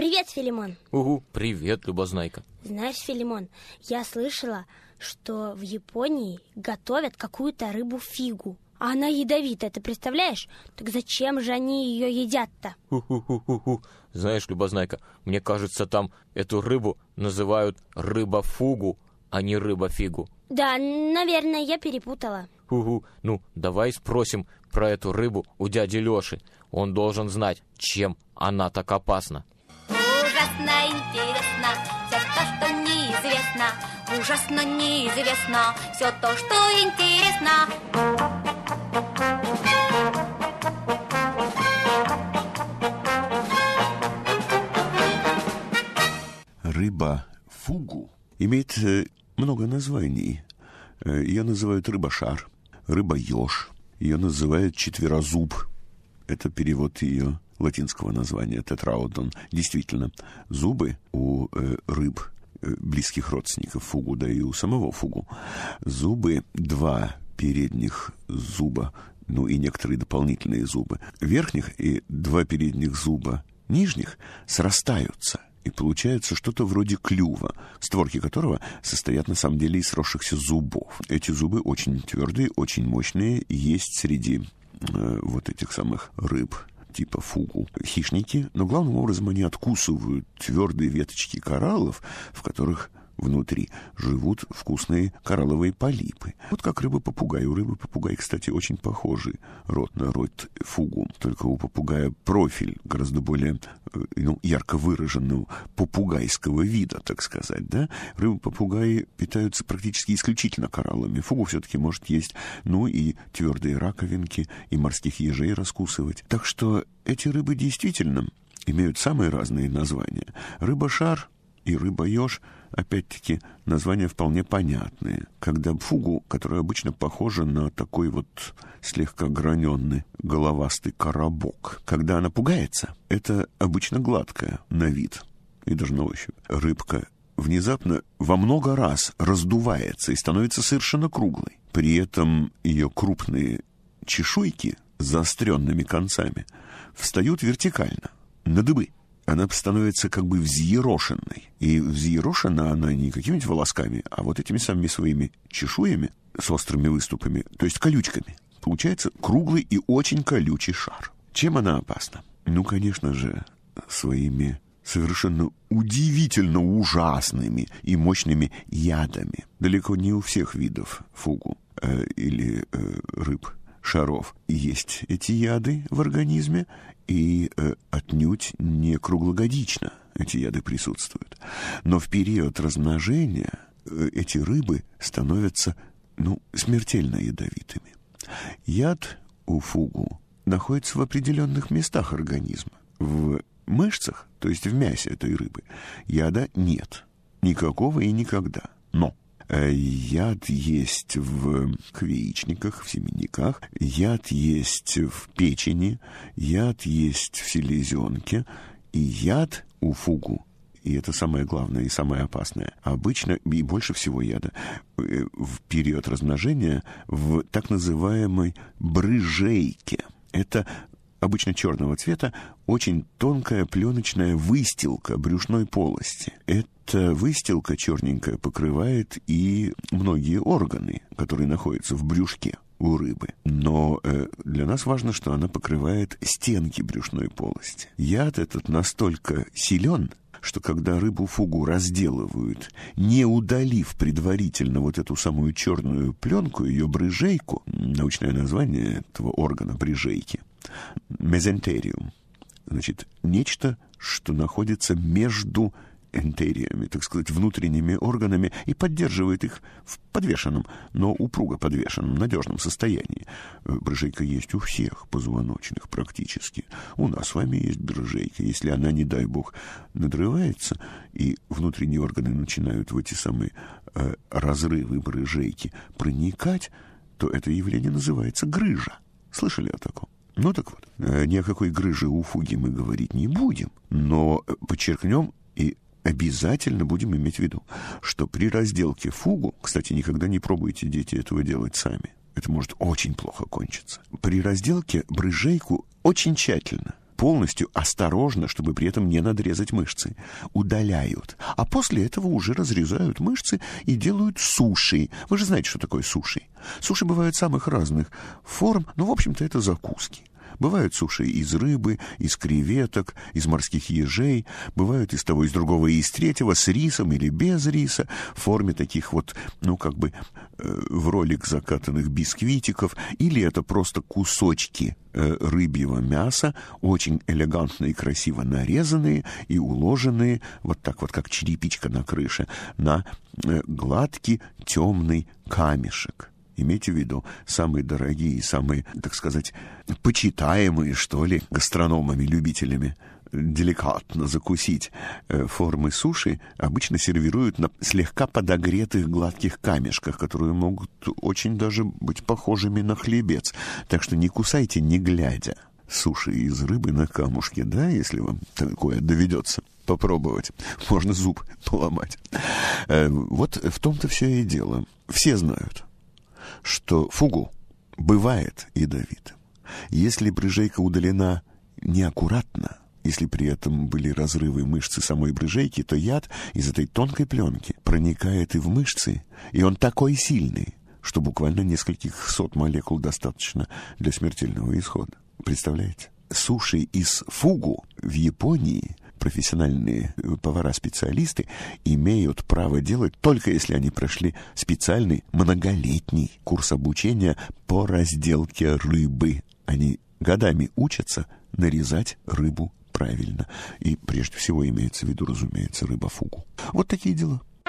Привет, Филимон. Угу, привет, Любознайка. Знаешь, Филимон, я слышала, что в Японии готовят какую-то рыбу-фигу. А она ядовитая, ты представляешь? Так зачем же они ее едят-то? Ху-ху-ху-ху. Знаешь, Любознайка, мне кажется, там эту рыбу называют рыба-фугу, а не рыба-фигу. Да, наверное, я перепутала. Угу. Ну, давай спросим про эту рыбу у дяди Лёши. Он должен знать, чем она так опасна. Ужасно интересно все то, что неизвестно. Ужасно неизвестно все то, что интересно. Рыба фугу имеет э, много названий. Э, Ее называют рыба-шар, рыба-еж. Ее называют четверозуб. Это перевод ее латинского названия тетраодон. Действительно, зубы у э, рыб э, близких родственников фугу, да и у самого фугу. Зубы два передних зуба, ну и некоторые дополнительные зубы верхних и два передних зуба нижних срастаются – и получается что-то вроде клюва, створки которого состоят на самом деле из сросшихся зубов. Эти зубы очень твердые, очень мощные, есть среди э, вот этих самых рыб типа фугу. Хищники, но главным образом они откусывают твердые веточки кораллов, в которых внутри живут вкусные коралловые полипы. Вот как рыба-попугай. У рыбы-попугай, кстати, очень похожий род на род фугу. Только у попугая профиль гораздо более э, ну, ярко выраженного попугайского вида, так сказать. Да? Рыбы-попугаи питаются практически исключительно кораллами. Фугу все-таки может есть, ну и твердые раковинки, и морских ежей раскусывать. Так что эти рыбы действительно имеют самые разные названия. Рыба-шар и рыба-еж – опять-таки, названия вполне понятные. Когда фугу, которая обычно похожа на такой вот слегка граненный головастый коробок. Когда она пугается, это обычно гладкая на вид и даже на ощупь. Рыбка внезапно во много раз раздувается и становится совершенно круглой. При этом ее крупные чешуйки с заостренными концами встают вертикально, на дыбы она становится как бы взъерошенной. И взъерошена она не какими-нибудь волосками, а вот этими самыми своими чешуями с острыми выступами, то есть колючками. Получается круглый и очень колючий шар. Чем она опасна? Ну, конечно же, своими совершенно удивительно ужасными и мощными ядами. Далеко не у всех видов фугу э, или э, рыб шаров есть эти яды в организме, и э, отнюдь не круглогодично эти яды присутствуют. Но в период размножения э, эти рыбы становятся, ну, смертельно ядовитыми. Яд у фугу находится в определенных местах организма. В мышцах, то есть в мясе этой рыбы, яда нет. Никакого и никогда. Но яд есть в яичниках, в семенниках, яд есть в печени, яд есть в селезенке, и яд у фугу и это самое главное и самое опасное, обычно и больше всего яда э, в период размножения в так называемой брыжейке. Это обычно черного цвета, очень тонкая пленочная выстилка брюшной полости. Эта выстилка черненькая покрывает и многие органы, которые находятся в брюшке у рыбы. Но э, для нас важно, что она покрывает стенки брюшной полости. Яд этот настолько силен, что когда рыбу фугу разделывают, не удалив предварительно вот эту самую черную пленку, ее брыжейку, научное название этого органа брыжейки, мезентериум, значит, нечто, что находится между энтериями, так сказать, внутренними органами и поддерживает их в подвешенном, но упруго подвешенном, надежном состоянии. Э, брыжейка есть у всех позвоночных практически. У нас с вами есть брыжейка. Если она, не дай бог, надрывается, и внутренние органы начинают в эти самые э, разрывы брыжейки проникать, то это явление называется грыжа. Слышали о таком? Ну так вот, э, ни о какой грыже у фуги мы говорить не будем, но э, подчеркнем и обязательно будем иметь в виду, что при разделке фугу, кстати, никогда не пробуйте, дети, этого делать сами. Это может очень плохо кончиться. При разделке брыжейку очень тщательно полностью осторожно, чтобы при этом не надрезать мышцы. Удаляют. А после этого уже разрезают мышцы и делают суши. Вы же знаете, что такое суши. Суши бывают самых разных форм, но, в общем-то, это закуски. Бывают суши из рыбы, из креветок, из морских ежей, бывают из того, из другого и из третьего, с рисом или без риса, в форме таких вот, ну, как бы э, в ролик закатанных бисквитиков, или это просто кусочки э, рыбьего мяса, очень элегантно и красиво нарезанные и уложенные, вот так вот, как черепичка на крыше, на э, гладкий темный камешек. Имейте в виду, самые дорогие самые, так сказать, почитаемые, что ли, гастрономами, любителями деликатно закусить э, формы суши обычно сервируют на слегка подогретых гладких камешках, которые могут очень даже быть похожими на хлебец. Так что не кусайте, не глядя. Суши из рыбы на камушке, да, если вам такое доведется попробовать. Можно зуб поломать. Э, вот в том-то все и дело. Все знают что фугу бывает ядовитым. Если брыжейка удалена неаккуратно, если при этом были разрывы мышцы самой брыжейки, то яд из этой тонкой пленки проникает и в мышцы, и он такой сильный, что буквально нескольких сот молекул достаточно для смертельного исхода. Представляете? Суши из фугу в Японии профессиональные э, повара-специалисты имеют право делать только если они прошли специальный многолетний курс обучения по разделке рыбы. Они годами учатся нарезать рыбу правильно. И прежде всего имеется в виду, разумеется, рыба фугу. Вот такие дела.